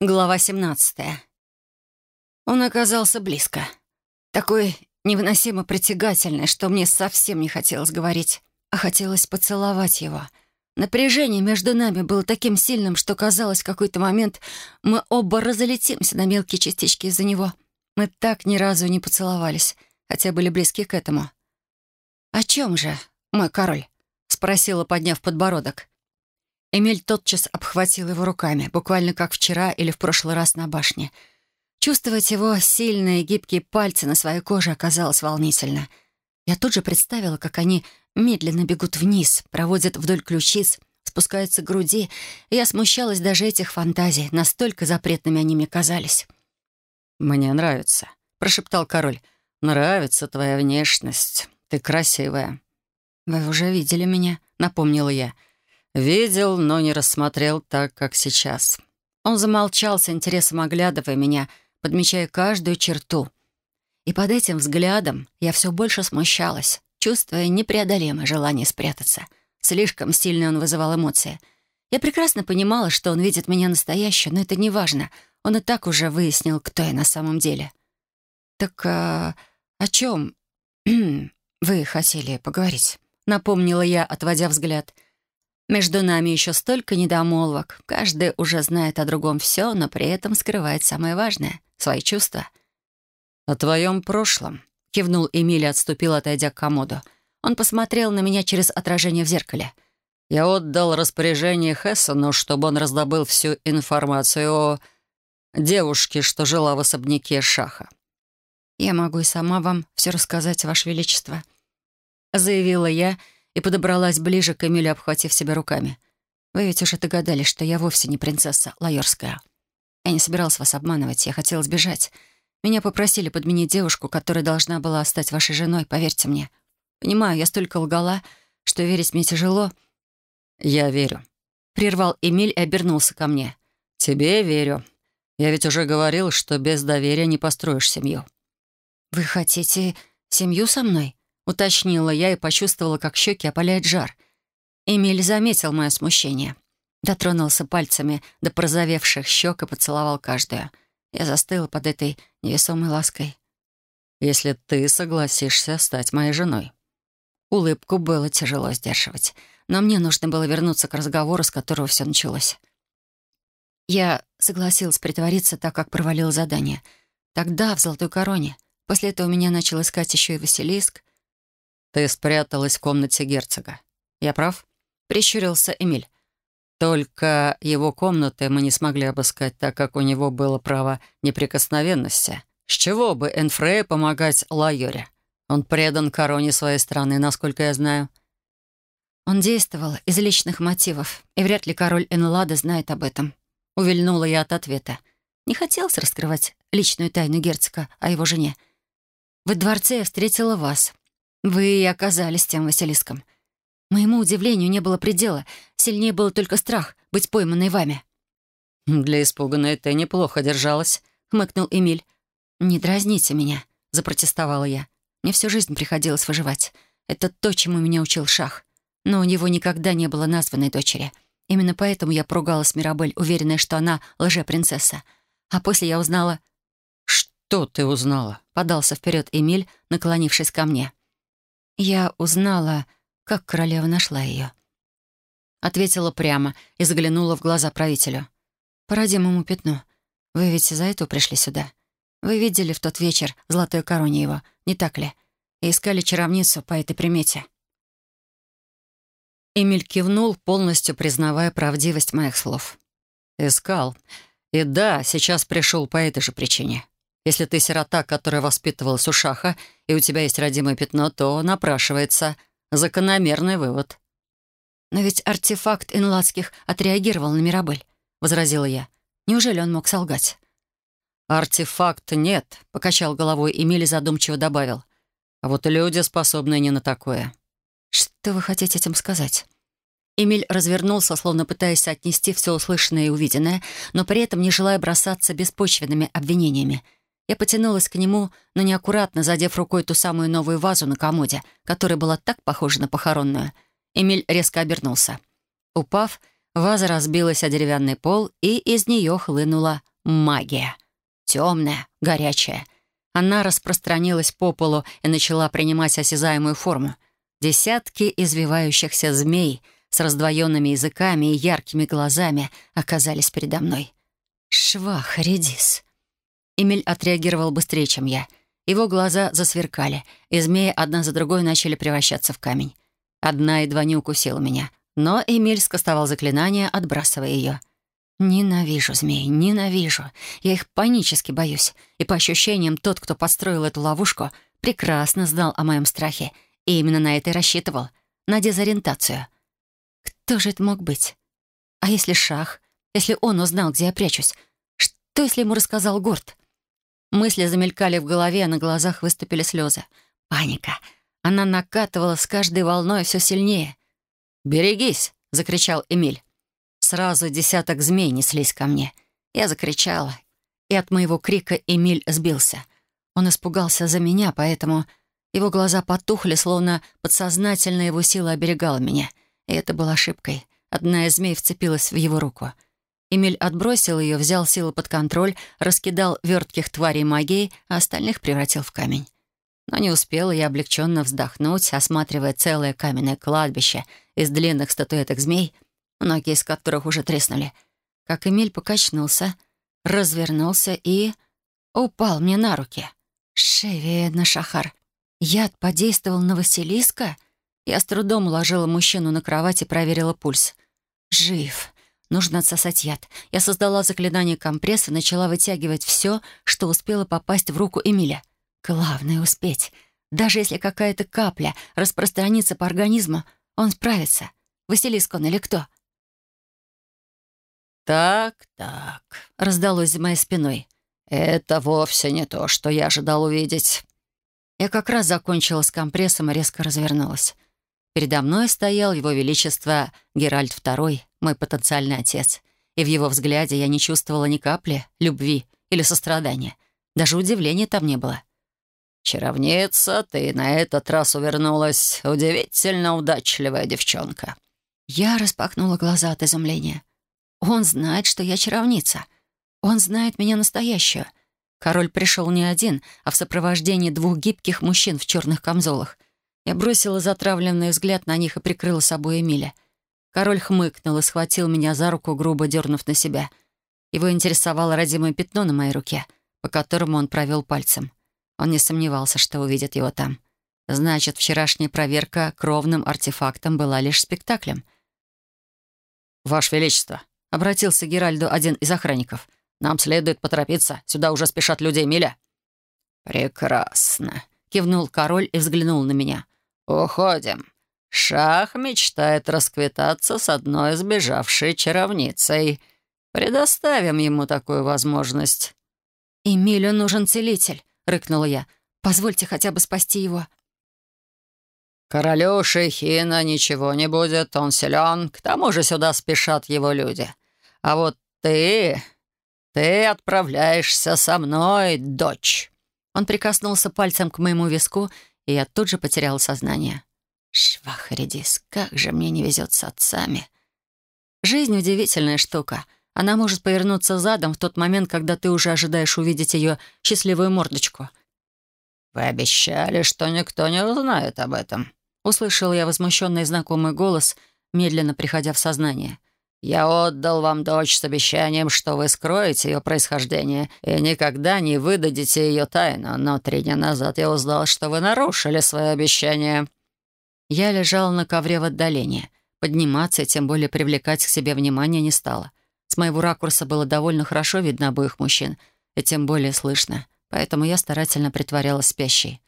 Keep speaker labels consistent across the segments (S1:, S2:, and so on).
S1: Глава 17. Он оказался близко. Такой невыносимо притягательный, что мне совсем не хотелось говорить, а хотелось поцеловать его. Напряжение между нами было таким сильным, что казалось, в какой-то момент мы оба разлетимся на мелкие частички из-за него. Мы так ни разу не поцеловались, хотя были близки к этому. «О чем же, мой король?» — спросила, подняв подбородок. Эмиль тотчас обхватил его руками, буквально как вчера или в прошлый раз на башне. Чувствовать его сильные гибкие пальцы на своей коже оказалось волнительно. Я тут же представила, как они медленно бегут вниз, проводят вдоль ключиц, спускаются к груди, и я смущалась даже этих фантазий, настолько запретными они мне казались.
S2: «Мне нравится», — прошептал король. «Нравится твоя внешность. Ты красивая».
S1: «Вы уже видели меня», — напомнила я. «Я...»
S2: Видел, но не рассмотрел так, как сейчас.
S1: Он замолчал с интересом, оглядывая меня, подмечая каждую черту. И под этим взглядом я все больше смущалась, чувствуя непреодолимое желание спрятаться. Слишком сильно он вызывал эмоции. Я прекрасно понимала, что он видит меня настоящую, но это не важно. Он и так уже выяснил, кто я на самом деле. «Так а, о чем вы хотели поговорить?» — напомнила я, отводя взгляд — между нами еще столько недомолвок. Каждый уже знает о другом все, но при этом скрывает самое важное — свои чувства.
S2: «О твоем прошлом», — кивнул Эмиль и отступил, отойдя к комоду. Он посмотрел на меня через отражение в зеркале. «Я отдал распоряжение Хессону, чтобы он раздобыл всю информацию о девушке, что жила в особняке Шаха».
S1: «Я могу и сама вам все рассказать, Ваше Величество», — заявила я, — и подобралась ближе к Эмилю, обхватив себя руками. «Вы ведь уже догадались, что я вовсе не принцесса Лайорская. Я не собиралась вас обманывать, я хотела сбежать. Меня попросили подменить девушку, которая должна была стать вашей женой, поверьте мне. Понимаю, я столько лгала, что верить мне тяжело».
S2: «Я верю», —
S1: прервал Эмиль и обернулся ко мне.
S2: «Тебе верю. Я ведь уже говорил, что без доверия не построишь семью».
S1: «Вы хотите семью со мной?» Уточнила я и почувствовала, как щеки опаляет жар. Эмиль заметил мое смущение. Дотронулся пальцами до прозовевших щек и поцеловал каждую. Я застыла под этой невесомой лаской.
S2: «Если ты согласишься стать моей женой».
S1: Улыбку было тяжело сдерживать, но мне нужно было вернуться к разговору, с которого все началось. Я согласилась притвориться, так как провалил задание. Тогда, в «Золотой короне». После этого меня начал искать еще и Василиск,
S2: «Ты спряталась в комнате герцога. Я прав?» — прищурился Эмиль. «Только его комнаты мы не смогли обыскать, так как у него было право неприкосновенности. С чего бы Энфрей помогать Лайоре? Он предан короне своей страны, насколько я знаю».
S1: Он действовал из личных мотивов, и вряд ли король Энлада знает об этом. Увильнула я от ответа. Не хотелось раскрывать личную тайну герцога о его жене. В дворце я встретила вас, вы и оказались тем Василиском. Моему удивлению не было предела. Сильнее был только страх быть пойманной вами.
S2: «Для испуганной ты неплохо держалась», — хмыкнул Эмиль.
S1: «Не дразните меня», — запротестовала я. «Мне всю жизнь приходилось выживать. Это то, чему меня учил Шах. Но у него никогда не было названной дочери. Именно поэтому я поругалась Мирабель, уверенная, что она лже-принцесса. А после я узнала...
S2: «Что ты узнала?»
S1: — подался вперед Эмиль, наклонившись ко мне. Я узнала, как королева нашла ее. Ответила прямо и заглянула в глаза правителю. «По родимому пятну. Вы ведь из-за этого пришли сюда. Вы видели в тот вечер в золотой короне его, не так ли? И искали чаровницу по этой примете». Эмиль кивнул, полностью признавая правдивость моих слов.
S2: «Искал. И да, сейчас пришел по этой же причине. Если ты сирота, которая воспитывалась у Шаха, и у тебя есть родимое пятно, то напрашивается закономерный вывод».
S1: «Но ведь артефакт инладских отреагировал на Мирабель», — возразила я. «Неужели он мог солгать?»
S2: «Артефакт нет», — покачал головой Эмиль задумчиво добавил. «А вот люди способны не на такое».
S1: «Что вы хотите этим сказать?» Эмиль развернулся, словно пытаясь отнести все услышанное и увиденное, но при этом не желая бросаться беспочвенными обвинениями — я потянулась к нему, но неаккуратно задев рукой ту самую новую вазу на комоде, которая была так похожа на похоронную. Эмиль резко обернулся. Упав, ваза разбилась о деревянный пол, и из нее хлынула магия. Темная, горячая. Она распространилась по полу и начала принимать осязаемую форму. Десятки извивающихся змей с раздвоенными языками и яркими глазами оказались передо мной. Швах, редис. Эмиль отреагировал быстрее, чем я. Его глаза засверкали, и змеи одна за другой начали превращаться в камень. Одна едва не укусила меня, но Эмиль скостовал заклинание, отбрасывая ее. Ненавижу змей, ненавижу. Я их панически боюсь. И по ощущениям, тот, кто построил эту ловушку, прекрасно знал о моем страхе. И именно на это и рассчитывал. На дезориентацию. Кто же это мог быть? А если Шах? Если он узнал, где я прячусь? Что, если ему рассказал Горд? Мысли замелькали в голове, а на глазах выступили слезы. Паника. Она накатывала с каждой волной все сильнее. «Берегись!» — закричал Эмиль. Сразу десяток змей неслись ко мне. Я закричала, и от моего крика Эмиль сбился. Он испугался за меня, поэтому его глаза потухли, словно подсознательно его сила оберегала меня. И это была ошибкой. Одна из змей вцепилась в его руку. Эмиль отбросил ее, взял силу под контроль, раскидал вертких тварей магией, а остальных превратил в камень. Но не успела я облегченно вздохнуть, осматривая целое каменное кладбище из длинных статуэток змей — многие из которых уже треснули, как Эмиль покачнулся, развернулся и упал мне на руки. Шеведно, Шахар. Яд подействовал на Василиска? Я с трудом уложила мужчину на кровать и проверила пульс. Жив. Нужно отсосать яд. Я создала заклинание компресса начала вытягивать все, что успела попасть в руку Эмиля. Главное — успеть. Даже если какая-то капля распространится по организму, он справится. Василиск он или кто?
S2: «Так, так», — раздалось за моей спиной. «Это вовсе не то, что я ожидал увидеть».
S1: Я как раз закончила с компрессом и резко развернулась. Передо мной стоял его величество Геральт II, мой потенциальный отец. И в его взгляде я не чувствовала ни капли любви или сострадания. Даже удивления там не было.
S2: «Чаровница, ты на этот раз увернулась. Удивительно удачливая девчонка».
S1: Я распахнула глаза от изумления. Он знает, что я чаровница. Он знает меня настоящую. Король пришел не один, а в сопровождении двух гибких мужчин в черных камзолах. Я бросила затравленный взгляд на них и прикрыла собой Эмиля. Король хмыкнул и схватил меня за руку, грубо дернув на себя. Его интересовало родимое пятно на моей руке, по которому он провел пальцем. Он не сомневался, что увидит его там. Значит, вчерашняя проверка кровным артефактом была лишь спектаклем.
S2: «Ваше Величество!» — обратился Геральду один из охранников. «Нам следует поторопиться. Сюда уже спешат люди Эмиля».
S1: «Прекрасно», — кивнул король и взглянул на меня.
S2: «Уходим. Шах мечтает расквитаться с одной сбежавшей чаровницей. Предоставим ему такую возможность».
S1: «Эмилю нужен целитель», — рыкнула я. «Позвольте хотя бы спасти его».
S2: «Королю Шейхина ничего не будет, он силен. К тому же сюда спешат его люди. А вот ты... ты отправляешься со мной, дочь».
S1: Он прикоснулся пальцем к моему виску, и я тут же потеряла сознание. Швахаридис, как же мне не везет с отцами. Жизнь — удивительная штука. Она может повернуться задом в тот момент, когда ты уже ожидаешь увидеть ее счастливую мордочку.
S2: «Вы обещали, что никто не узнает об этом»,
S1: Услышал я возмущенный знакомый голос, медленно приходя в сознание.
S2: «Я отдал вам дочь с обещанием, что вы скроете ее происхождение и никогда не выдадите ее тайну, но три дня назад я узнал, что вы нарушили свое обещание».
S1: Я лежал на ковре в отдалении. Подниматься и тем более привлекать к себе внимание не стало. С моего ракурса было довольно хорошо видно обоих мужчин, и тем более слышно, поэтому я старательно притворялась спящей.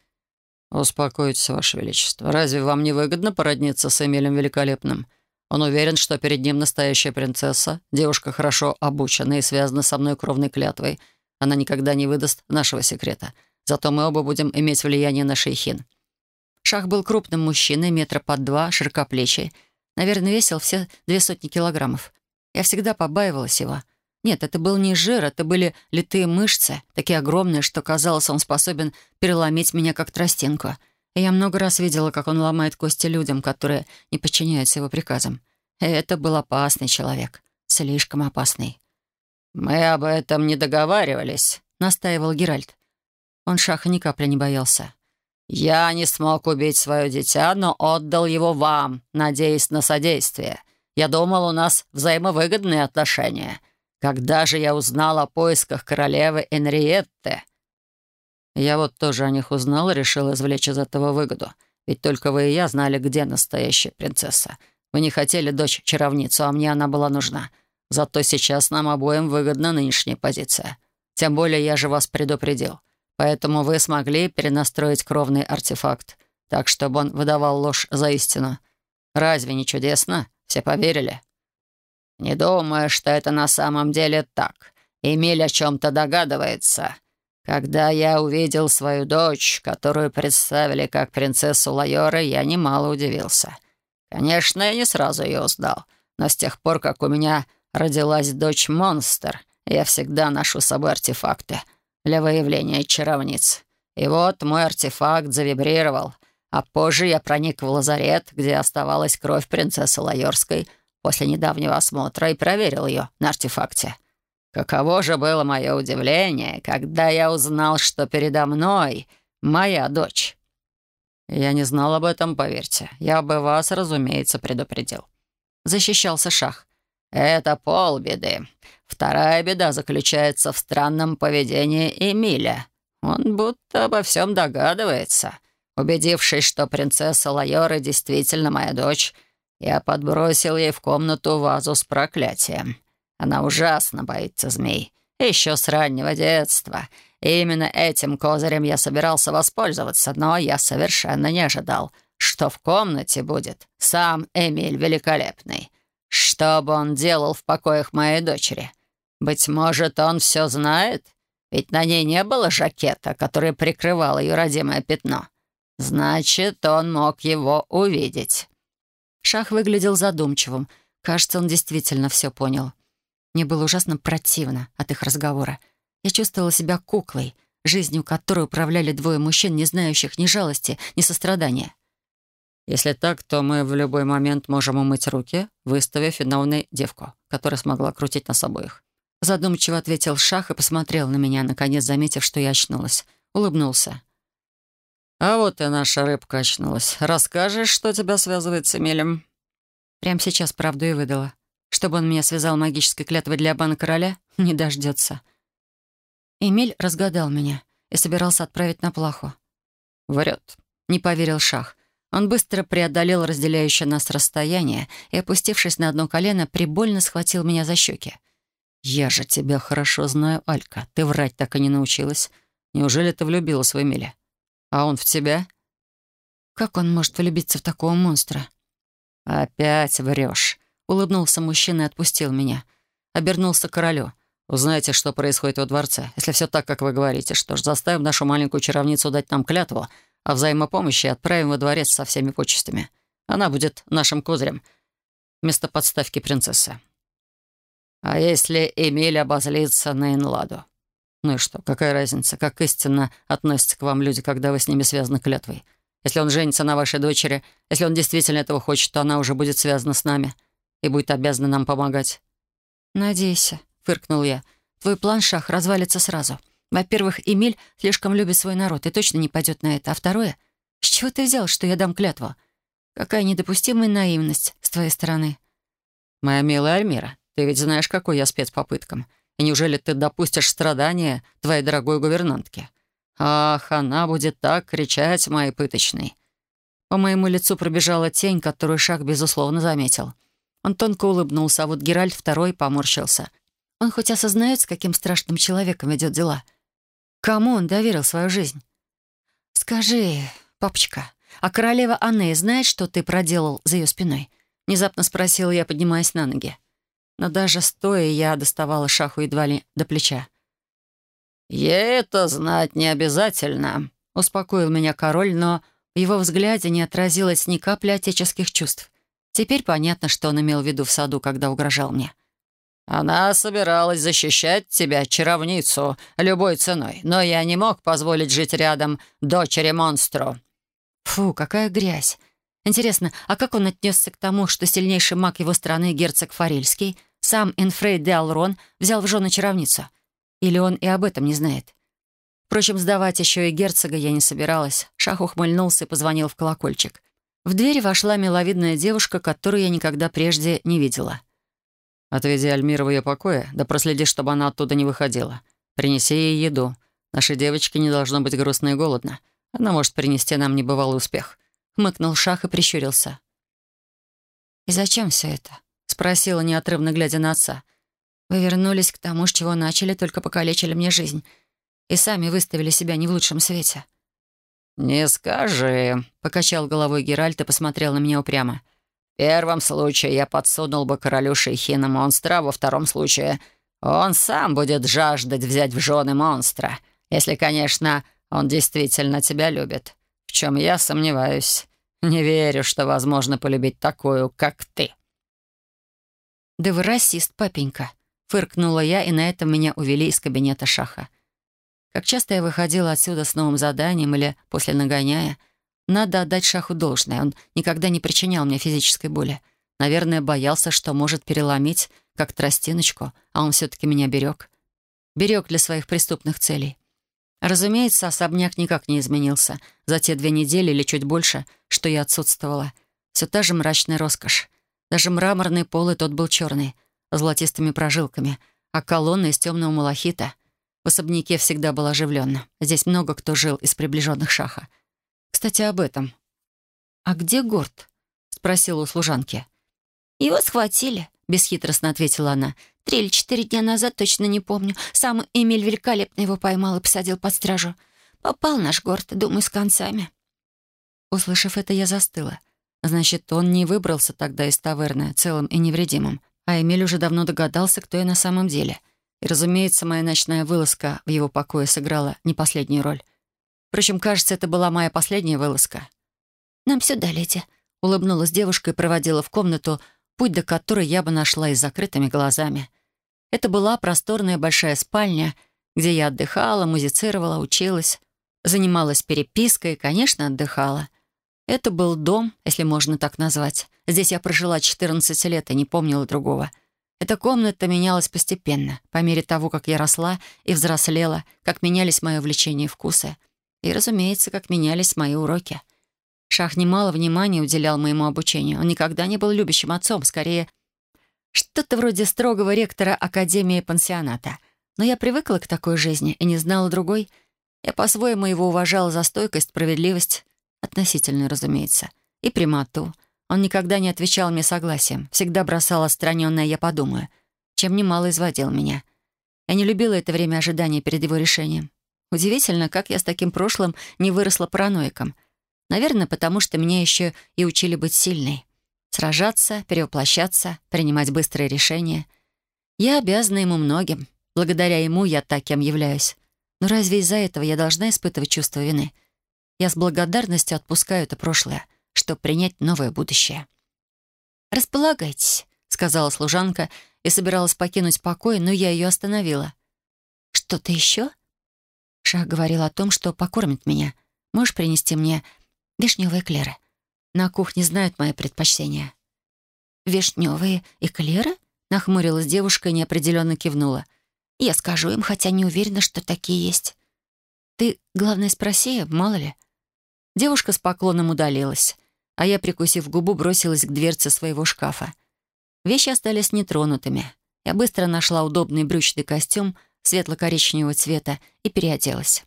S2: «Успокойтесь, Ваше Величество. Разве вам не выгодно породниться с Эмилем Великолепным? Он уверен, что перед ним настоящая принцесса, девушка хорошо обучена и связана со мной кровной клятвой. Она никогда не выдаст нашего секрета. Зато мы оба будем иметь влияние на шейхин».
S1: Шах был крупным мужчиной, метра под два, широкоплечий. Наверное, весил все две сотни килограммов. Я всегда побаивалась его. Нет, это был не жир, это были литые мышцы, такие огромные, что, казалось, он способен переломить меня как тростинку. Я много раз видела, как он ломает кости людям, которые не подчиняются его приказам. Это был опасный человек. Слишком опасный.
S2: «Мы об этом не договаривались», — настаивал Геральт. Он шаха ни капли не боялся. «Я не смог убить свое дитя, но отдал его вам, надеясь на содействие. Я думал, у нас взаимовыгодные отношения. Когда же я узнал о поисках королевы Энриетты?» Я вот тоже о них узнал и решил извлечь из этого выгоду. Ведь только вы и я знали, где настоящая принцесса. Вы не хотели дочь-чаровницу, а мне она была нужна. Зато сейчас нам обоим выгодна нынешняя позиция. Тем более я же вас предупредил. Поэтому вы смогли перенастроить кровный артефакт, так, чтобы он выдавал ложь за истину. Разве не чудесно? Все поверили?» «Не думаю, что это на самом деле так. Эмиль о чем-то догадывается. Когда я увидел свою дочь, которую представили как принцессу Лайоры, я немало удивился. Конечно, я не сразу ее узнал, но с тех пор, как у меня родилась дочь-монстр, я всегда ношу с собой артефакты — для выявления чаровниц. И вот мой артефакт завибрировал, а позже я проник в лазарет, где оставалась кровь принцессы Лайорской после недавнего осмотра и проверил ее на артефакте. Каково же было мое удивление, когда я узнал, что передо мной моя дочь. Я не знал об этом, поверьте. Я бы вас, разумеется, предупредил. Защищался Шах. Это полбеды. Вторая беда заключается в странном поведении Эмиля. Он будто обо всем догадывается. Убедившись, что принцесса Лайора действительно моя дочь, я подбросил ей в комнату вазу с проклятием. Она ужасно боится змей. Еще с раннего детства. И именно этим козырем я собирался воспользоваться, но я совершенно не ожидал, что в комнате будет сам Эмиль Великолепный. Что бы он делал в покоях моей дочери? Быть может, он все знает? Ведь на ней не было жакета, который прикрывал ее родимое пятно. Значит, он мог его увидеть. Шах выглядел задумчивым. Кажется, он действительно все понял. Мне было ужасно противно от их разговора. Я чувствовала себя куклой, жизнью которой управляли двое мужчин, не знающих ни жалости, ни сострадания. Если так, то мы в любой момент можем умыть руки, выставив виновной девку, которая смогла крутить нас обоих. Задумчиво ответил Шах и посмотрел на меня, наконец заметив, что я очнулась. Улыбнулся. «А вот и наша рыбка очнулась. Расскажешь, что тебя связывает с Эмилем?» Прямо сейчас правду и выдала. Чтобы он меня связал магической клятвой для обмана короля, не дождется. Эмиль разгадал меня и собирался отправить на плаху. «Врет», — не поверил Шах. Он быстро преодолел разделяющее нас расстояние и, опустившись на одно колено, прибольно схватил меня за щеки. «Я же тебя хорошо знаю, Алька. Ты врать так и не научилась. Неужели ты влюбилась в Эмиля? А он в тебя?» «Как он может влюбиться в такого монстра?» «Опять врешь», — улыбнулся мужчина и отпустил меня. Обернулся к королю. «Узнаете, что происходит во дворце. Если все так, как вы говорите, что ж, заставим нашу маленькую чаровницу дать нам клятву о взаимопомощи отправим во дворец со всеми почестями. Она будет нашим козырем вместо подставки принцессы». А если Эмиль обозлится на Инладу? Ну и что, какая разница, как истинно относятся к вам люди, когда вы с ними связаны клятвой? Если он женится на вашей дочери, если он действительно этого хочет, то она уже будет связана с нами и будет обязана нам помогать». «Надейся», — фыркнул я. «Твой план, Шах, развалится сразу. Во-первых, Эмиль слишком любит свой народ и точно не пойдет на это. А второе, с чего ты взял, что я дам клятву? Какая недопустимая наивность с твоей стороны». «Моя милая Альмира, ты ведь знаешь, какой я спец по пыткам. И неужели ты допустишь страдания твоей дорогой гувернантке? Ах, она будет так кричать, моей пыточной. По моему лицу пробежала тень, которую Шах, безусловно, заметил. Он тонко улыбнулся, а вот Геральт второй поморщился. Он хоть осознает, с каким страшным человеком ведет дела. Кому он доверил свою жизнь? «Скажи, папочка, а королева Анне знает, что ты проделал за ее спиной?» Внезапно спросила я, поднимаясь на ноги но даже стоя я доставала шаху едва ли до плеча. «Ей это знать не обязательно», — успокоил меня король, но в его взгляде не отразилось ни капли отеческих чувств. Теперь понятно, что он имел в виду в саду, когда угрожал мне. «Она собиралась защищать тебя, чаровницу, любой ценой, но я не мог позволить жить рядом дочери-монстру». «Фу, какая грязь! Интересно, а как он отнесся к тому, что сильнейший маг его страны, герцог Фарильский,
S1: сам Энфрей де Алрон взял в жены чаровницу? Или он и об этом не знает? Впрочем, сдавать еще и герцога я не собиралась. Шах ухмыльнулся и позвонил в колокольчик. В дверь вошла миловидная девушка, которую я никогда прежде не видела.
S2: «Отведи Альмиру в ее покое, да проследи, чтобы она оттуда не выходила. Принеси ей еду. Нашей девочке не должно быть грустно и голодно. Она может принести нам небывалый успех».
S1: Хмыкнул Шах и прищурился. «И зачем все это?» — спросила, неотрывно глядя на отца. «Вы вернулись к тому, с чего начали, только покалечили мне жизнь и сами выставили себя не в лучшем свете».
S2: «Не скажи», — покачал головой Геральт и посмотрел на меня упрямо. «В первом случае я подсунул бы королю Шейхина монстра, во втором случае он сам будет жаждать взять в жены монстра, если, конечно, он действительно тебя любит, в чем я сомневаюсь. Не верю, что возможно полюбить такую, как ты».
S1: «Да вы расист, папенька», — фыркнула я, и на этом меня увели из кабинета Шаха. Как часто я выходила отсюда с новым заданием или после нагоняя, надо отдать Шаху должное. Он никогда не причинял мне физической боли. Наверное, боялся, что может переломить, как тростиночку, а он все-таки меня берег. Берег для своих преступных целей. Разумеется, особняк никак не изменился за те две недели или чуть больше, что я отсутствовала. Все та же мрачная роскошь. Даже мраморный пол и тот был черный, с золотистыми прожилками, а колонны из темного малахита — в особняке всегда было оживленно. Здесь много кто жил из приближенных Шаха. Кстати, об этом. «А где Горд?» — спросила у служанки. «Его схватили», — бесхитростно ответила она. «Три или четыре дня назад, точно не помню. Сам Эмиль великолепно его поймал и посадил под стражу. Попал наш Горд, думаю, с концами». Услышав это, я застыла. Значит, он не выбрался тогда из таверны целым и невредимым, а Эмиль уже давно догадался, кто я на самом деле — и, разумеется, моя ночная вылазка в его покое сыграла не последнюю роль. Впрочем, кажется, это была моя последняя вылазка. «Нам сюда, леди», — улыбнулась девушка и проводила в комнату, путь до которой я бы нашла и с закрытыми глазами. Это была просторная большая спальня, где я отдыхала, музицировала, училась, занималась перепиской и, конечно, отдыхала. Это был дом, если можно так назвать. Здесь я прожила 14 лет и не помнила другого — эта комната менялась постепенно, по мере того, как я росла и взрослела, как менялись мои увлечения и вкусы. И, разумеется, как менялись мои уроки. Шах немало внимания уделял моему обучению. Он никогда не был любящим отцом, скорее, что-то вроде строгого ректора Академии пансионата. Но я привыкла к такой жизни и не знала другой. Я по-своему его уважала за стойкость, справедливость, относительно, разумеется, и прямоту — он никогда не отвечал мне согласием, всегда бросал отстраненное «я подумаю», чем немало изводил меня. Я не любила это время ожидания перед его решением. Удивительно, как я с таким прошлым не выросла параноиком. Наверное, потому что меня еще и учили быть сильной. Сражаться, перевоплощаться, принимать быстрые решения. Я обязана ему многим. Благодаря ему я так, являюсь. Но разве из-за этого я должна испытывать чувство вины? Я с благодарностью отпускаю это прошлое — чтобы принять новое будущее. «Располагайтесь», — сказала служанка и собиралась покинуть покой, но я ее остановила. «Что-то еще?» Шах говорил о том, что покормит меня. Можешь принести мне вишневые эклеры? На кухне знают мои предпочтения». «Вишневые эклеры?» — нахмурилась девушка и неопределенно кивнула. «Я скажу им, хотя не уверена, что такие есть». «Ты, главное, спроси, мало ли». Девушка с поклоном удалилась а я, прикусив губу, бросилась к дверце своего шкафа. Вещи остались нетронутыми. Я быстро нашла удобный брючный костюм светло-коричневого цвета и переоделась.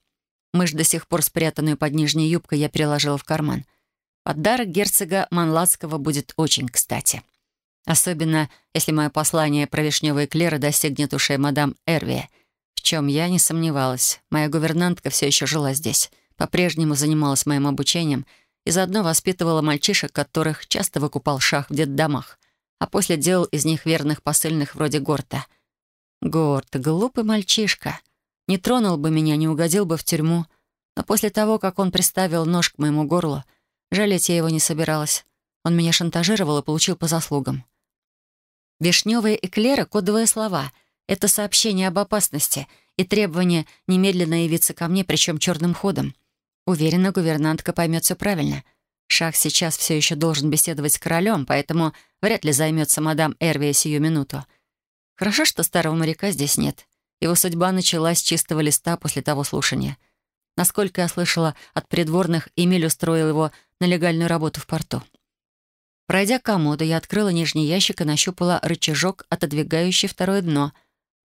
S1: Мышь, до сих пор спрятанную под нижней юбкой, я переложила в карман. Подарок герцога Манладского будет очень кстати. Особенно, если мое послание про вишневые клеры достигнет ушей мадам Эрви, в чем я не сомневалась. Моя гувернантка все еще жила здесь, по-прежнему занималась моим обучением — и заодно воспитывала мальчишек, которых часто выкупал шах в детдомах, а после делал из них верных посыльных вроде Горта. Горт, глупый мальчишка. Не тронул бы меня, не угодил бы в тюрьму. Но после того, как он приставил нож к моему горлу, жалеть я его не собиралась. Он меня шантажировал и получил по заслугам. Вишневые эклеры — кодовые слова. Это сообщение об опасности и требование немедленно явиться ко мне, причем черным ходом. Уверена, гувернантка поймет все правильно. Шах сейчас все еще должен беседовать с королем, поэтому вряд ли займется мадам Эрвия сию минуту. Хорошо, что старого моряка здесь нет. Его судьба началась с чистого листа после того слушания. Насколько я слышала от придворных, Эмиль устроил его на легальную работу в порту. Пройдя комоду, я открыла нижний ящик и нащупала рычажок, отодвигающий второе дно.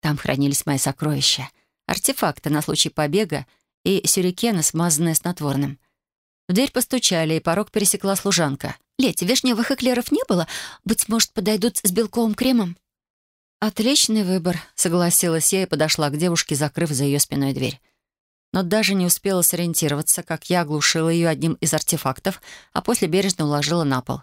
S1: Там хранились мои сокровища. Артефакты на случай побега и сюрикены, смазанные снотворным. В дверь постучали, и порог пересекла служанка. «Лети, вишневых эклеров не было? Быть может, подойдут с белковым кремом?» «Отличный выбор», — согласилась я и подошла к девушке, закрыв за ее спиной дверь. Но даже не успела сориентироваться, как я оглушила ее одним из артефактов, а после бережно уложила на пол.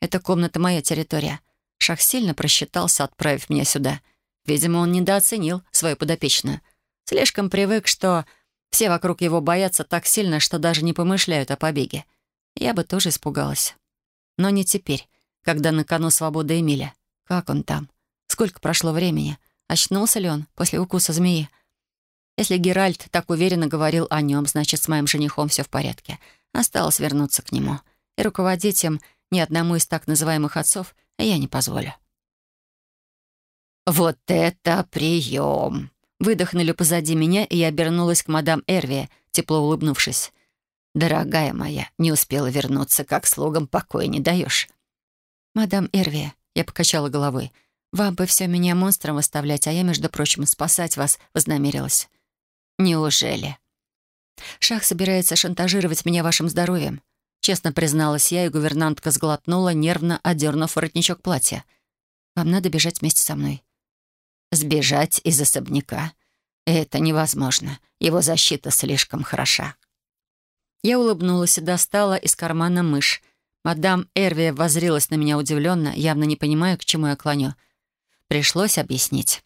S1: «Эта комната — моя территория». Шах сильно просчитался, отправив меня сюда. Видимо, он недооценил свою подопечную. Слишком привык, что все вокруг его боятся так сильно, что даже не помышляют о побеге. Я бы тоже испугалась. Но не теперь, когда на кону свобода Эмиля. Как он там? Сколько прошло времени? Очнулся ли он после укуса змеи? Если Геральт так уверенно говорил о нем, значит, с моим женихом все в порядке. Осталось вернуться к нему. И руководить им ни одному из так называемых отцов я не позволю. «Вот это прием!» Выдохнули позади меня, и я обернулась к мадам Эрви, тепло улыбнувшись. «Дорогая моя, не успела вернуться, как слугам покоя не даешь». «Мадам Эрви», — я покачала головой, — вам бы все меня монстром выставлять, а я, между прочим, спасать вас вознамерилась». «Неужели?» «Шах собирается шантажировать меня вашим здоровьем», честно призналась я, и гувернантка сглотнула, нервно одернув воротничок платья. «Вам надо бежать вместе со мной». «Сбежать из особняка? Это невозможно. Его защита слишком хороша». Я улыбнулась и достала из кармана мышь. Мадам Эрвия воззрилась на меня удивленно, явно не понимая, к чему я клоню. Пришлось объяснить.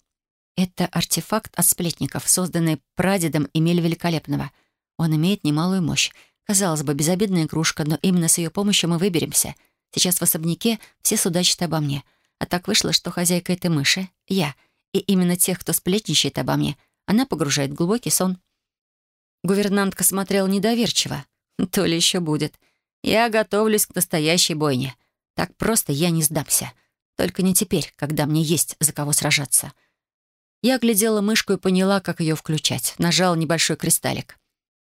S1: Это артефакт от сплетников, созданный прадедом Эмиля Великолепного. Он имеет немалую мощь. Казалось бы, безобидная игрушка, но именно с ее помощью мы выберемся. Сейчас в особняке все судачат обо мне. А так вышло, что хозяйка этой мыши — я. И именно тех, кто сплетничает обо мне, она погружает в глубокий сон. Гувернантка смотрела недоверчиво. То ли еще будет. Я готовлюсь к настоящей бойне. Так просто я не сдамся. Только не теперь, когда мне есть за кого сражаться. Я оглядела мышку и поняла, как ее включать. Нажала небольшой кристаллик.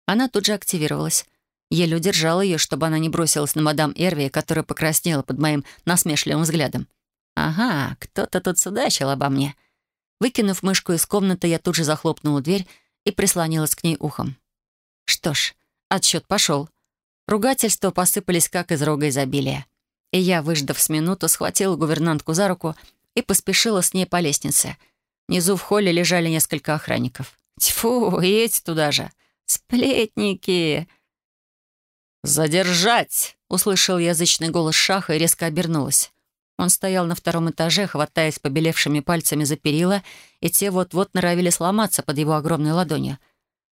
S1: Она тут же активировалась. Еле удержала ее, чтобы она не бросилась на мадам Эрви, которая покраснела под моим насмешливым взглядом. «Ага, кто-то тут судачил обо мне». Выкинув мышку из комнаты, я тут же захлопнула дверь и прислонилась к ней ухом. Что ж, отсчет пошел. Ругательства посыпались, как из рога изобилия и я, выждав с минуту, схватила гувернантку за руку и поспешила с ней по лестнице. Внизу в холле лежали несколько охранников. Тьфу, и эти туда же. Сплетники! «Задержать!» — услышал язычный голос Шаха и резко обернулась. Он стоял на втором этаже, хватаясь побелевшими пальцами за перила, и те вот-вот норовили сломаться под его огромной ладонью.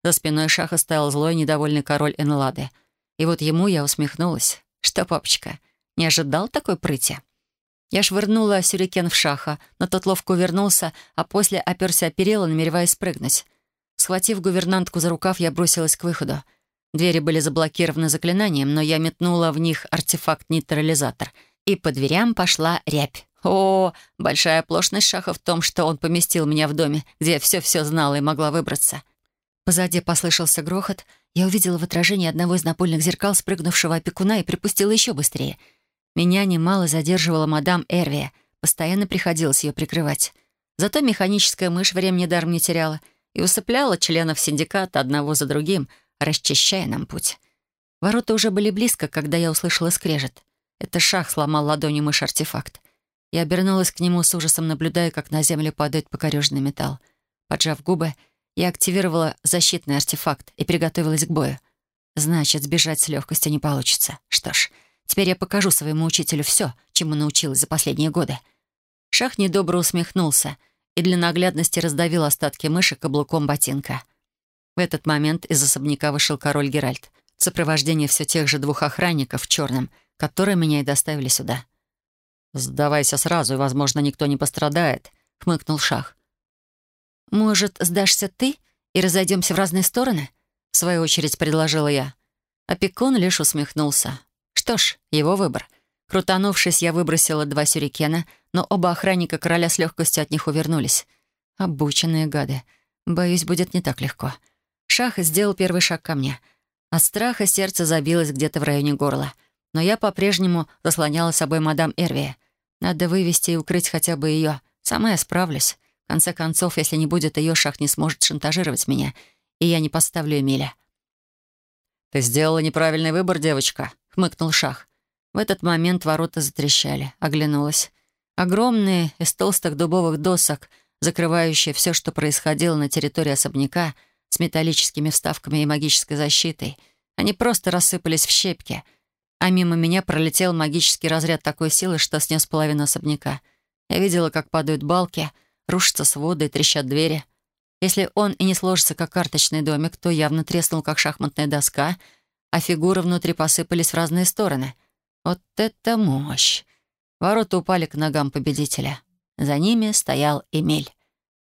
S1: За спиной Шаха стоял злой, недовольный король Энлады. И вот ему я усмехнулась. «Что, папочка, не ожидал такой прыти. Я швырнула сюрикен в шаха, но тот ловко увернулся, а после оперся о перила, намереваясь спрыгнуть. Схватив гувернантку за рукав, я бросилась к выходу. Двери были заблокированы заклинанием, но я метнула в них артефакт-нейтрализатор, и по дверям пошла рябь. О, большая оплошность Шаха в том, что он поместил меня в доме, где я все-все знала и могла выбраться. Позади послышался грохот. Я увидела в отражении одного из напольных зеркал спрыгнувшего опекуна и припустила еще быстрее — меня немало задерживала мадам Эрвия, постоянно приходилось ее прикрывать. Зато механическая мышь времени даром не теряла и усыпляла членов синдиката одного за другим, расчищая нам путь. Ворота уже были близко, когда я услышала скрежет. Это шах сломал ладонью мышь-артефакт. Я обернулась к нему с ужасом, наблюдая, как на землю падает покореженный металл. Поджав губы, я активировала защитный артефакт и приготовилась к бою. Значит, сбежать с легкостью не получится. Что ж, Теперь я покажу своему учителю все, чему научилась за последние годы». Шах недобро усмехнулся и для наглядности раздавил остатки мыши каблуком ботинка. В этот момент из особняка вышел король Геральт в сопровождении все тех же двух охранников в черном, которые меня и доставили сюда. «Сдавайся сразу, и, возможно, никто не пострадает», — хмыкнул Шах. «Может, сдашься ты и разойдемся в разные стороны?» — в свою очередь предложила я. Опекун лишь усмехнулся. Что ж, его выбор. Крутанувшись, я выбросила два сюрикена, но оба охранника короля с легкостью от них увернулись. Обученные гады. Боюсь, будет не так легко. Шах сделал первый шаг ко мне. От страха сердце забилось где-то в районе горла. Но я по-прежнему заслоняла собой мадам Эрвия. Надо вывести и укрыть хотя бы ее. Сама я справлюсь. В конце концов, если не будет ее, Шах не сможет шантажировать меня, и я не поставлю Эмиля.
S2: «Ты сделала неправильный выбор, девочка», — хмыкнул Шах.
S1: В этот момент ворота затрещали. Оглянулась. Огромные, из толстых дубовых досок, закрывающие все, что происходило на территории особняка, с металлическими вставками и магической защитой. Они просто рассыпались в щепки. А мимо меня пролетел магический разряд такой силы, что снес половину особняка. Я видела, как падают балки, рушатся своды и трещат двери. Если он и не сложится, как карточный домик, то явно треснул, как шахматная доска, а фигуры внутри посыпались в разные стороны — вот это мощь! Ворота упали к ногам победителя. За ними стоял Эмиль.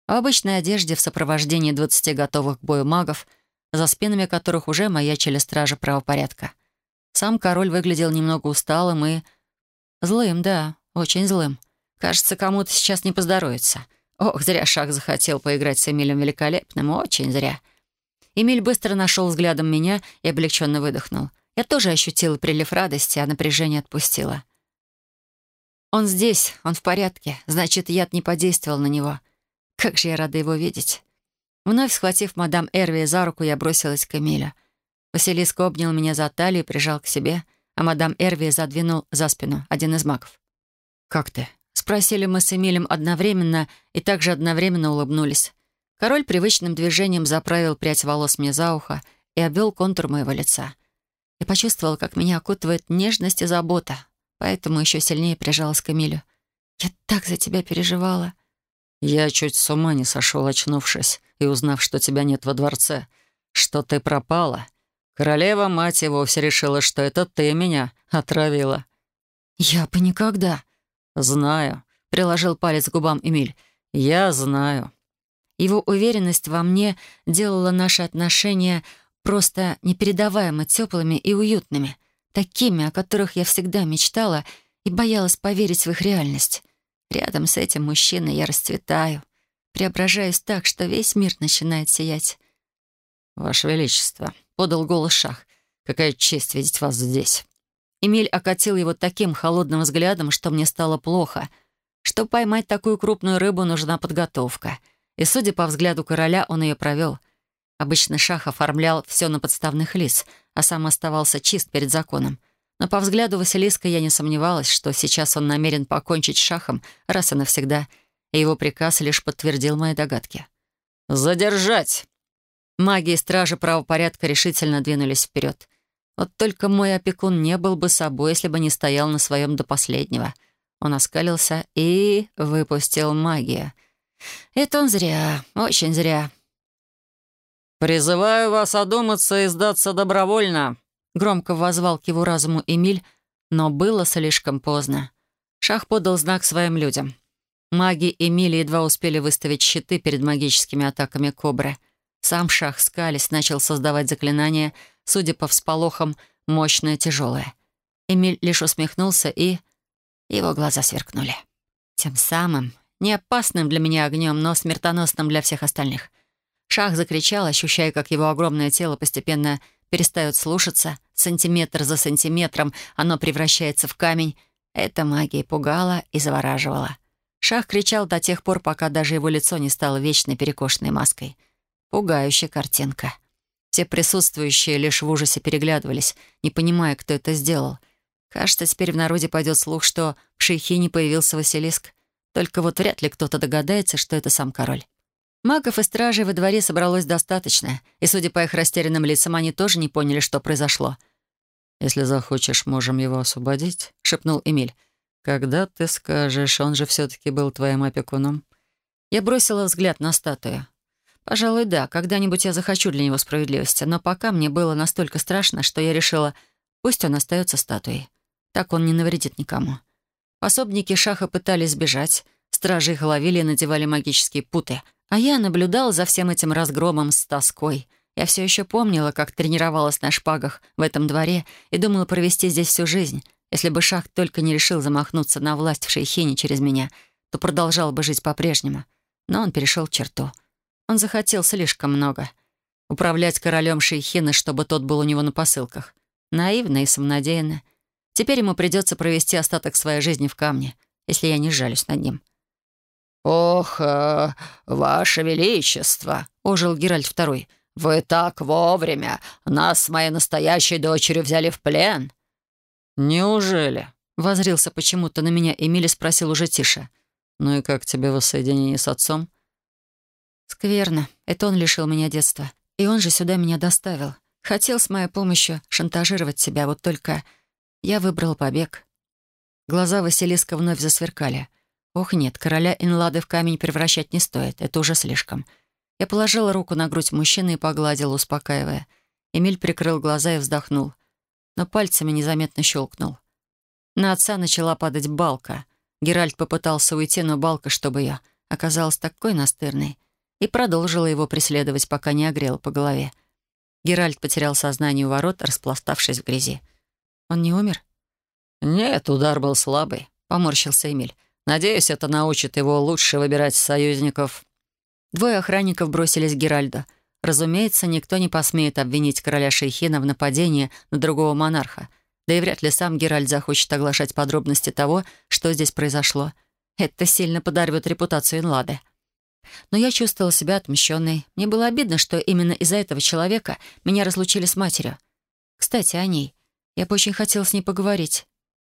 S1: В обычной одежде в сопровождении двадцати готовых к бою магов, за спинами которых уже маячили стражи правопорядка. Сам король выглядел немного усталым и... Злым, да, очень злым. Кажется, кому-то сейчас не поздоровится. Ох, зря Шах захотел поиграть с Эмилем Великолепным, очень зря. Эмиль быстро нашел взглядом меня и облегченно выдохнул — я тоже ощутила прилив радости, а напряжение отпустила. Он здесь, он в порядке, значит, яд не подействовал на него. Как же я рада его видеть. Вновь схватив мадам Эрви за руку, я бросилась к Эмилю. Василиск обнял меня за талию и прижал к себе, а мадам Эрви задвинул за спину один из магов. «Как ты?» — спросили мы с Эмилем одновременно и также одновременно улыбнулись. Король привычным движением заправил прядь волос мне за ухо и обвел контур моего лица. Я почувствовала, как меня окутывает нежность и забота, поэтому еще сильнее прижалась к Эмилю. «Я так за тебя переживала».
S2: «Я чуть с ума не сошел, очнувшись, и узнав, что тебя нет во дворце, что ты пропала. Королева, мать, и вовсе решила, что это ты меня отравила».
S1: «Я бы никогда».
S2: «Знаю», — приложил палец к губам Эмиль. «Я знаю».
S1: Его уверенность во мне делала наши отношения просто непередаваемо теплыми и уютными, такими, о которых я всегда мечтала и боялась поверить в их реальность. Рядом с этим мужчиной я расцветаю, преображаюсь так, что весь мир начинает сиять.
S2: «Ваше Величество», — подал голос Шах, — «какая честь видеть вас здесь».
S1: Эмиль окатил его таким холодным взглядом, что мне стало плохо. Чтобы поймать такую крупную рыбу, нужна подготовка. И, судя по взгляду короля, он ее провел — Обычно Шах оформлял все на подставных лиц, а сам оставался чист перед законом. Но по взгляду Василиска я не сомневалась, что сейчас он намерен покончить с Шахом раз и навсегда, и его приказ лишь подтвердил мои догадки.
S2: «Задержать!»
S1: Маги и стражи правопорядка решительно двинулись вперед. Вот только мой опекун не был бы собой, если бы не стоял на своем до последнего. Он оскалился и выпустил магию. Это он зря, очень зря.
S2: «Призываю вас одуматься и сдаться добровольно», —
S1: громко воззвал к его разуму Эмиль, но было слишком поздно. Шах подал знак своим людям. Маги Эмили едва успели выставить щиты перед магическими атаками Кобры. Сам Шах скались, начал создавать заклинание, судя по всполохам, мощное, тяжелое. Эмиль лишь усмехнулся, и его глаза сверкнули. Тем самым, не опасным для меня огнем, но смертоносным для всех остальных — Шах закричал, ощущая, как его огромное тело постепенно перестает слушаться. Сантиметр за сантиметром оно превращается в камень. Эта магия пугала и завораживала. Шах кричал до тех пор, пока даже его лицо не стало вечной перекошенной маской. Пугающая картинка. Все присутствующие лишь в ужасе переглядывались, не понимая, кто это сделал. Кажется, теперь в народе пойдет слух, что в Шейхине появился Василиск. Только вот вряд ли кто-то догадается, что это сам король. Магов и стражей во дворе собралось достаточно, и, судя по их растерянным лицам, они тоже не поняли, что произошло.
S2: «Если захочешь, можем его освободить», — шепнул Эмиль. «Когда ты скажешь, он же все-таки был твоим опекуном?»
S1: Я бросила взгляд на статую. Пожалуй, да, когда-нибудь я захочу для него справедливости, но пока мне было настолько страшно, что я решила, пусть он остается статуей. Так он не навредит никому. Пособники Шаха пытались сбежать, стражи их ловили и надевали магические путы, а я наблюдала за всем этим разгромом с тоской. Я все еще помнила, как тренировалась на шпагах в этом дворе и думала провести здесь всю жизнь. Если бы Шах только не решил замахнуться на власть в Шейхине через меня, то продолжал бы жить по-прежнему. Но он перешел черту. Он захотел слишком много. Управлять королем Шейхина, чтобы тот был у него на посылках. Наивно и самонадеянно. Теперь ему придется провести остаток своей жизни в камне, если я не жалюсь над ним.
S2: «Ох, э, ваше величество!» — ожил Геральт Второй. «Вы так вовремя! Нас с моей настоящей дочерью взяли в плен!» «Неужели?» — возрился почему-то на меня Эмиль и спросил уже тише. «Ну и как тебе воссоединение с отцом?»
S1: «Скверно. Это он лишил меня детства. И он же сюда меня доставил. Хотел с моей помощью шантажировать себя, вот только я выбрал побег». Глаза Василиска вновь засверкали. «Ох нет, короля Инлады в камень превращать не стоит. Это уже слишком». Я положила руку на грудь мужчины и погладила, успокаивая. Эмиль прикрыл глаза и вздохнул но пальцами незаметно щелкнул. На отца начала падать балка. Геральт попытался уйти, но балка, чтобы я, оказалась такой настырной и продолжила его преследовать, пока не огрела по голове. Геральт потерял сознание у ворот, распластавшись в грязи. «Он не умер?»
S2: «Нет, удар был слабый», — поморщился Эмиль. «Надеюсь, это научит его лучше выбирать союзников».
S1: Двое охранников бросились к Геральду — Разумеется, никто не посмеет обвинить короля Шейхина в нападении на другого монарха. Да и вряд ли сам Геральт захочет оглашать подробности того, что здесь произошло. Это сильно подорвет репутацию Инлады. Но я чувствовала себя отмещенной. Мне было обидно, что именно из-за этого человека меня разлучили с матерью. Кстати, о ней. Я бы очень хотела с ней поговорить.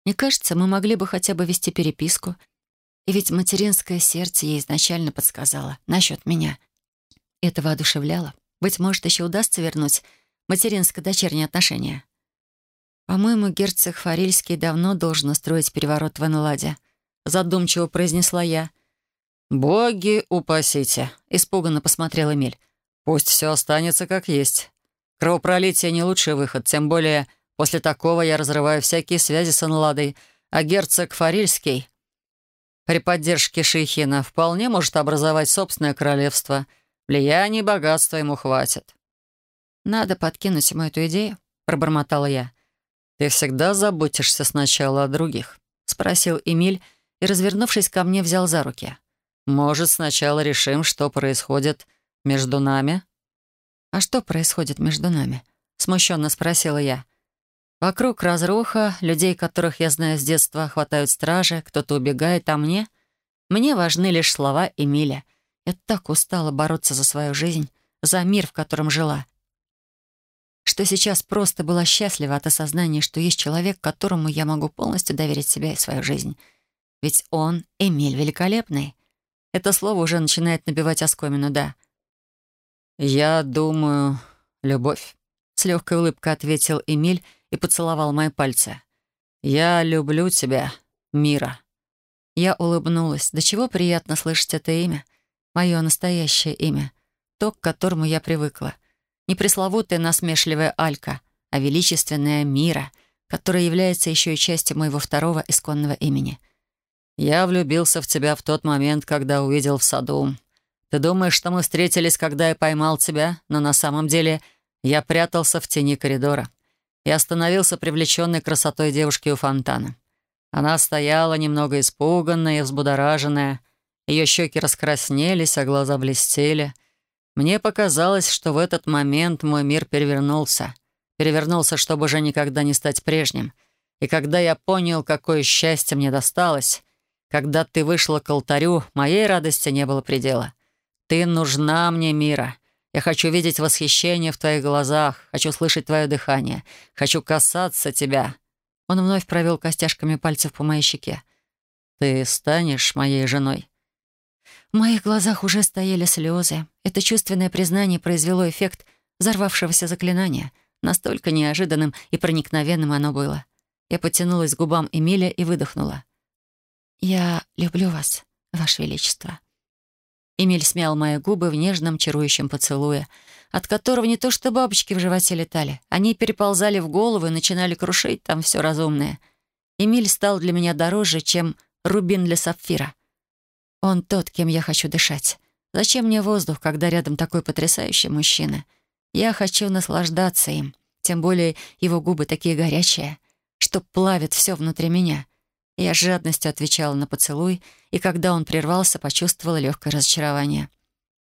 S1: Мне кажется, мы могли бы хотя бы вести переписку. И ведь материнское сердце ей изначально подсказало насчет меня. Это воодушевляло. Быть может, еще удастся вернуть материнско-дочерние отношения. По-моему, герцог Фарильский давно должен устроить переворот в Энладе. Задумчиво произнесла я.
S2: «Боги упасите!» — испуганно посмотрел Эмиль. «Пусть все останется как есть. Кровопролитие — не лучший выход, тем более после такого я разрываю всякие связи с Энладой, а герцог Фарильский при поддержке Шейхина вполне может образовать собственное королевство — Влияния и богатства ему хватит».
S1: «Надо подкинуть ему эту идею», — пробормотала я.
S2: «Ты всегда заботишься сначала о других?» — спросил Эмиль и, развернувшись ко мне, взял за руки. «Может, сначала решим, что происходит между нами?»
S1: «А что происходит между нами?» — смущенно спросила я. «Вокруг разруха, людей, которых я знаю с детства, хватают стражи, кто-то убегает, а мне? Мне важны лишь слова Эмиля — я так устала бороться за свою жизнь, за мир, в котором жила, что сейчас просто была счастлива от осознания, что есть человек, которому я могу полностью доверить себя и свою жизнь. Ведь он, Эмиль, великолепный. Это слово уже начинает набивать оскомину, да.
S2: «Я думаю, любовь», — с легкой улыбкой ответил Эмиль и поцеловал мои пальцы. «Я люблю тебя, Мира».
S1: Я улыбнулась. До чего приятно слышать это имя — Мое настоящее имя. То, к которому я привыкла. Не пресловутая насмешливая Алька, а величественная Мира, которая является еще и частью моего второго исконного имени.
S2: «Я влюбился в тебя в тот момент, когда увидел в саду. Ты думаешь, что мы встретились, когда я поймал тебя, но на самом деле я прятался в тени коридора и остановился привлеченной красотой девушки у фонтана. Она стояла немного испуганная и взбудораженная, ее щеки раскраснелись, а глаза блестели. Мне показалось, что в этот момент мой мир перевернулся. Перевернулся, чтобы уже никогда не стать прежним. И когда я понял, какое счастье мне досталось, когда ты вышла к алтарю, моей радости не было предела. Ты нужна мне, Мира. Я хочу видеть восхищение в твоих глазах, хочу слышать твое дыхание, хочу касаться тебя».
S1: Он вновь провел костяшками пальцев по моей щеке.
S2: «Ты станешь моей женой?»
S1: В моих глазах уже стояли слезы. Это чувственное признание произвело эффект взорвавшегося заклинания. Настолько неожиданным и проникновенным оно было. Я потянулась к губам Эмиля и выдохнула. «Я люблю вас, Ваше Величество». Эмиль смял мои губы в нежном, чарующем поцелуе, от которого не то что бабочки в животе летали, они переползали в голову и начинали крушить там все разумное. Эмиль стал для меня дороже, чем рубин для сапфира. Он тот, кем я хочу дышать. Зачем мне воздух, когда рядом такой потрясающий мужчина? Я хочу наслаждаться им. Тем более его губы такие горячие. что плавит все внутри меня. Я с жадностью отвечала на поцелуй, и когда он прервался, почувствовала легкое разочарование.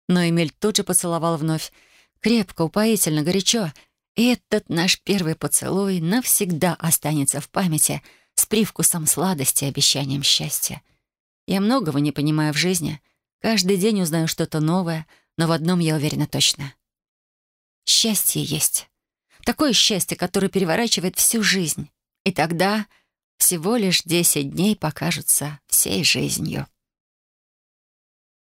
S1: Но Эмиль тут же поцеловал вновь. Крепко, упоительно, горячо. И этот наш первый поцелуй навсегда останется в памяти с привкусом сладости и обещанием счастья. Я многого не понимаю в жизни. Каждый день узнаю что-то новое, но в одном я уверена точно. Счастье есть. Такое счастье, которое переворачивает всю жизнь. И тогда всего лишь десять дней покажутся всей жизнью.